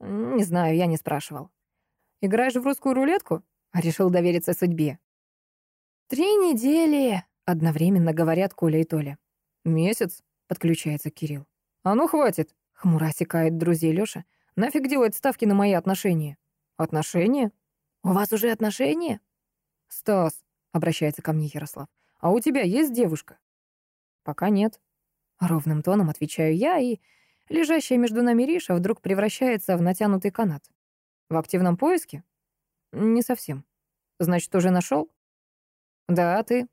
«Не знаю, я не спрашивал». «Играешь в русскую рулетку?» Решил довериться судьбе. «Три недели», — одновременно говорят Коля и Толя. «Месяц?» — подключается Кирилл. «А ну, хватит!» — хмуро осекает друзей Лёша. «Нафиг делать ставки на мои отношения?» «Отношения?» «У вас уже отношения?» «Стас», — обращается ко мне Ярослав, «а у тебя есть девушка?» «Пока нет». Ровным тоном отвечаю я, и лежащая между нами Риша вдруг превращается в натянутый канат. «В активном поиске?» «Не совсем». «Значит, уже нашел?» «Да, а ты?»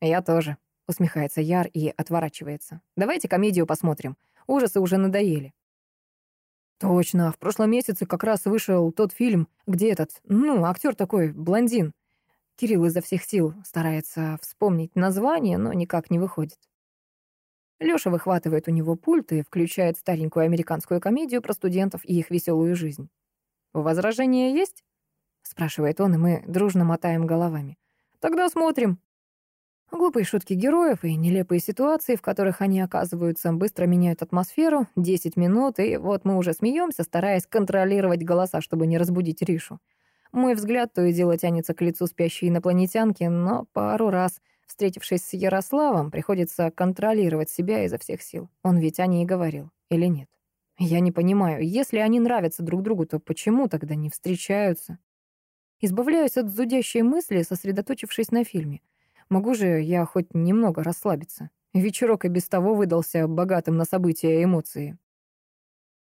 «Я тоже», — усмехается Яр и отворачивается. «Давайте комедию посмотрим. Ужасы уже надоели». Точно, в прошлом месяце как раз вышел тот фильм, где этот, ну, актер такой, блондин. Кирилл изо всех сил старается вспомнить название, но никак не выходит. Лёша выхватывает у него пульт и включает старенькую американскую комедию про студентов и их веселую жизнь. «Возражения есть?» — спрашивает он, и мы дружно мотаем головами. «Тогда смотрим». Глупые шутки героев и нелепые ситуации, в которых они оказываются, быстро меняют атмосферу, 10 минут, и вот мы уже смеемся, стараясь контролировать голоса, чтобы не разбудить Ришу. Мой взгляд то и дело тянется к лицу спящей инопланетянки, но пару раз, встретившись с Ярославом, приходится контролировать себя изо всех сил. Он ведь о ней говорил, или нет? Я не понимаю, если они нравятся друг другу, то почему тогда не встречаются? Избавляюсь от зудящей мысли, сосредоточившись на фильме — Могу же я хоть немного расслабиться. Вечерок и без того выдался богатым на события и эмоции.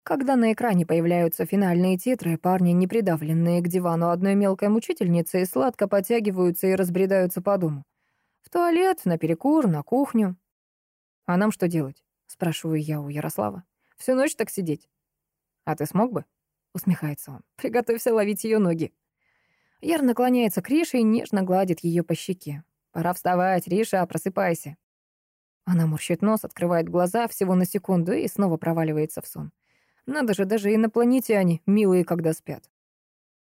Когда на экране появляются финальные титры, парни, не придавленные к дивану одной мелкой мучительницы, сладко подтягиваются и разбредаются по дому. Туалет, на перекур, на кухню. «А нам что делать?» — спрашиваю я у Ярослава. «Всю ночь так сидеть?» «А ты смог бы?» — усмехается он. «Приготовься ловить ее ноги». Яр наклоняется к Рише и нежно гладит ее по щеке. «Пора вставать, Риша, просыпайся». Она морщит нос, открывает глаза всего на секунду и снова проваливается в сон. Надо же, даже инопланетяне милые, когда спят.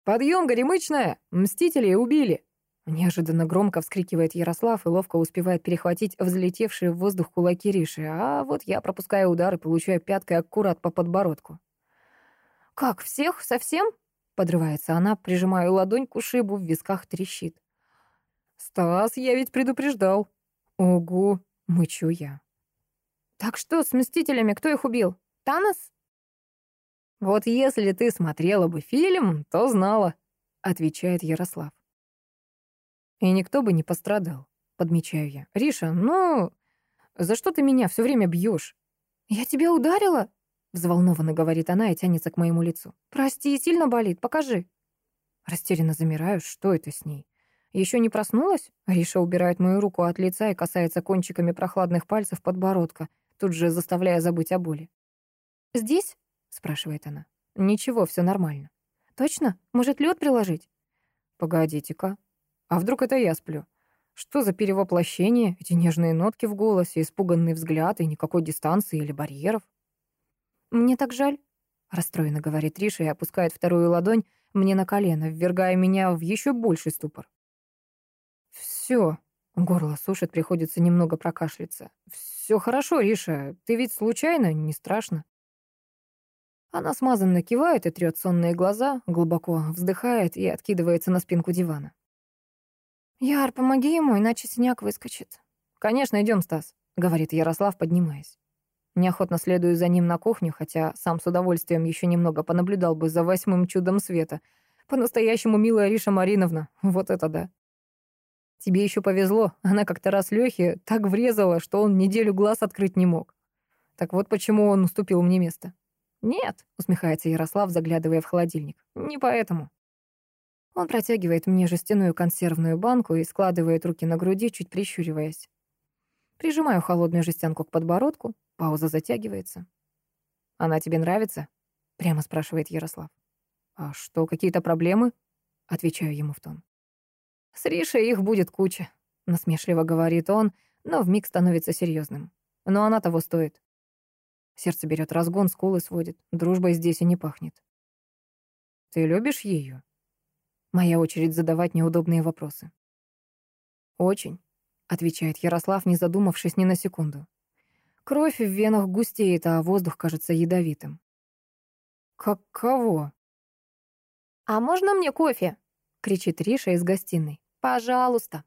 «Подъем, горемычная! Мстители убили!» Неожиданно громко вскрикивает Ярослав и ловко успевает перехватить взлетевшие в воздух кулаки Риши, а вот я пропускаю удар и получаю пяткой аккурат по подбородку. «Как, всех? Совсем?» — подрывается она, прижимая ладонь к ушибу, в висках трещит. «Стас, я ведь предупреждал». «Ого!» — мычу я. «Так что с Мстителями? Кто их убил? Танос?» «Вот если ты смотрела бы фильм, то знала», — отвечает Ярослав. «И никто бы не пострадал», — подмечаю я. «Риша, ну, за что ты меня все время бьешь? «Я тебя ударила?» — взволнованно говорит она и тянется к моему лицу. «Прости, сильно болит, покажи». Растерянно замираю, что это с ней. Еще не проснулась? Ариша убирает мою руку от лица и касается кончиками прохладных пальцев подбородка, тут же заставляя забыть о боли. «Здесь?» — спрашивает она. «Ничего, все нормально». «Точно? Может, лед приложить?» «Погодите-ка. А вдруг это я сплю? Что за перевоплощение, эти нежные нотки в голосе, испуганный взгляд и никакой дистанции или барьеров? «Мне так жаль», — расстроенно говорит Риша и опускает вторую ладонь мне на колено, ввергая меня в еще больший ступор. «Все», — горло сушит, приходится немного прокашляться. «Все хорошо, Риша, ты ведь случайно, не страшно?» Она смазанно кивает и трет сонные глаза, глубоко вздыхает и откидывается на спинку дивана. «Яр, помоги ему, иначе синяк выскочит». «Конечно, идем, Стас», — говорит Ярослав, поднимаясь. Неохотно следую за ним на кухню, хотя сам с удовольствием еще немного понаблюдал бы за восьмым чудом света. По-настоящему милая Риша Мариновна, вот это да. Тебе еще повезло, она как-то раз Лехе так врезала, что он неделю глаз открыть не мог. Так вот почему он уступил мне место. «Нет», — усмехается Ярослав, заглядывая в холодильник, — «не поэтому». Он протягивает мне жестяную консервную банку и складывает руки на груди, чуть прищуриваясь. Прижимаю холодную жестянку к подбородку, пауза затягивается. «Она тебе нравится?» — прямо спрашивает Ярослав. «А что, какие-то проблемы?» — отвечаю ему в тон. «С Ришей их будет куча», — насмешливо говорит он, но вмиг становится серьезным. «Но она того стоит». Сердце берет разгон, скулы сводит. Дружбой здесь и не пахнет. «Ты любишь ее?» Моя очередь задавать неудобные вопросы. «Очень», — отвечает Ярослав, не задумавшись ни на секунду. Кровь в венах густеет, а воздух кажется ядовитым. «Каково?» «А можно мне кофе?» — кричит Риша из гостиной. «Пожалуйста».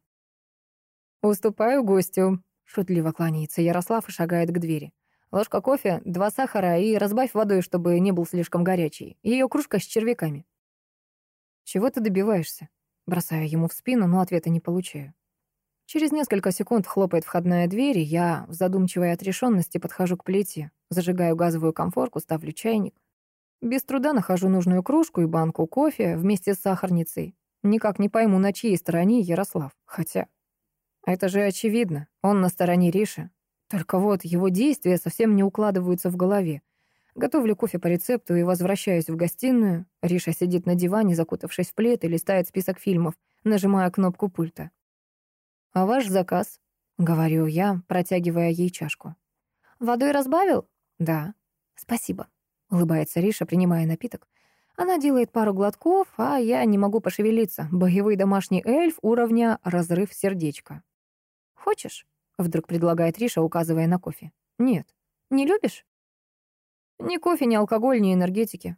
«Уступаю гостю», — шутливо кланяется Ярослав и шагает к двери. «Ложка кофе, два сахара и разбавь водой, чтобы не был слишком горячий. Ее кружка с червяками». «Чего ты добиваешься?» Бросаю ему в спину, но ответа не получаю. Через несколько секунд хлопает входная дверь, и я в задумчивой отрешенности подхожу к плите, зажигаю газовую комфорку, ставлю чайник. Без труда нахожу нужную кружку и банку кофе вместе с сахарницей. Никак не пойму, на чьей стороне Ярослав. Хотя... Это же очевидно. Он на стороне Риши. Только вот его действия совсем не укладываются в голове. Готовлю кофе по рецепту и возвращаюсь в гостиную. Риша сидит на диване, закутавшись в плед, и листает список фильмов, нажимая кнопку пульта. «А ваш заказ?» — говорю я, протягивая ей чашку. «Водой разбавил?» «Да». «Спасибо», — улыбается Риша, принимая напиток. Она делает пару глотков, а я не могу пошевелиться. Боевой домашний эльф уровня «разрыв сердечка». «Хочешь?» — вдруг предлагает Риша, указывая на кофе. «Нет». «Не любишь?» Ни кофе, ни алкоголь, ни энергетики.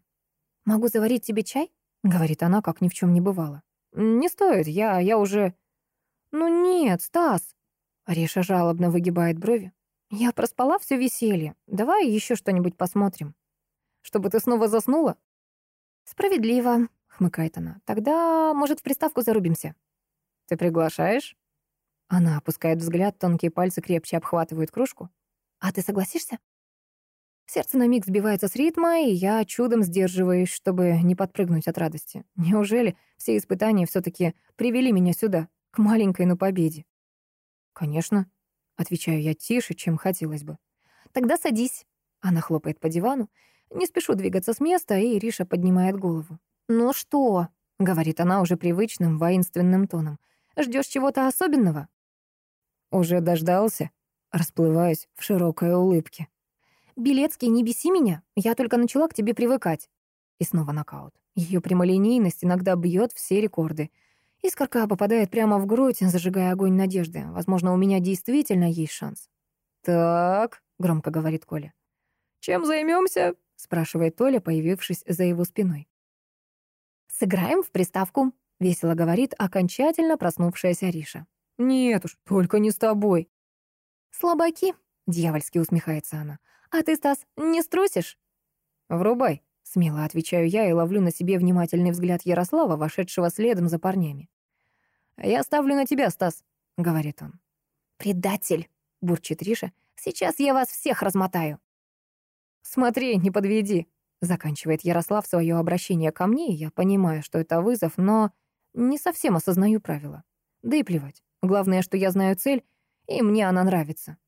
«Могу заварить тебе чай?» — говорит она, как ни в чем не бывало. «Не стоит, я, я уже...» «Ну нет, Стас!» Риша жалобно выгибает брови. «Я проспала все веселье. Давай еще что-нибудь посмотрим. Чтобы ты снова заснула?» «Справедливо», — хмыкает она. «Тогда, может, в приставку зарубимся?» «Ты приглашаешь?» Она опускает взгляд, тонкие пальцы крепче обхватывают кружку. «А ты согласишься?» Сердце на миг сбивается с ритма, и я чудом сдерживаюсь, чтобы не подпрыгнуть от радости. Неужели все испытания все таки привели меня сюда, к маленькой, но победе? «Конечно», — отвечаю я тише, чем хотелось бы. «Тогда садись». Она хлопает по дивану. Не спешу двигаться с места, и Риша поднимает голову. «Ну что?» — говорит она уже привычным, воинственным тоном. «Ждешь чего-то особенного?» «Уже дождался?» Расплываюсь в широкой улыбке. «Белецкий, не беси меня, я только начала к тебе привыкать». И снова нокаут. Ее прямолинейность иногда бьет все рекорды. Искорка попадает прямо в грудь, зажигая огонь надежды. Возможно, у меня действительно есть шанс. «Так», — громко говорит Коля. «Чем займемся? спрашивает Толя, появившись за его спиной. «Сыграем в приставку», — весело говорит окончательно проснувшаяся Риша. «Нет уж, только не с тобой». «Слабаки», — дьявольски усмехается она. «А ты, Стас, не струсишь?» «Врубай», — смело отвечаю я и ловлю на себе внимательный взгляд Ярослава, вошедшего следом за парнями. «Я ставлю на тебя, Стас», — говорит он. «Предатель», — бурчит Риша. «Сейчас я вас всех размотаю». «Смотри, не подведи», — заканчивает Ярослав свое обращение ко мне, и я понимаю, что это вызов, но не совсем осознаю правила. Да и плевать. Главное, что я знаю цель, и мне она нравится.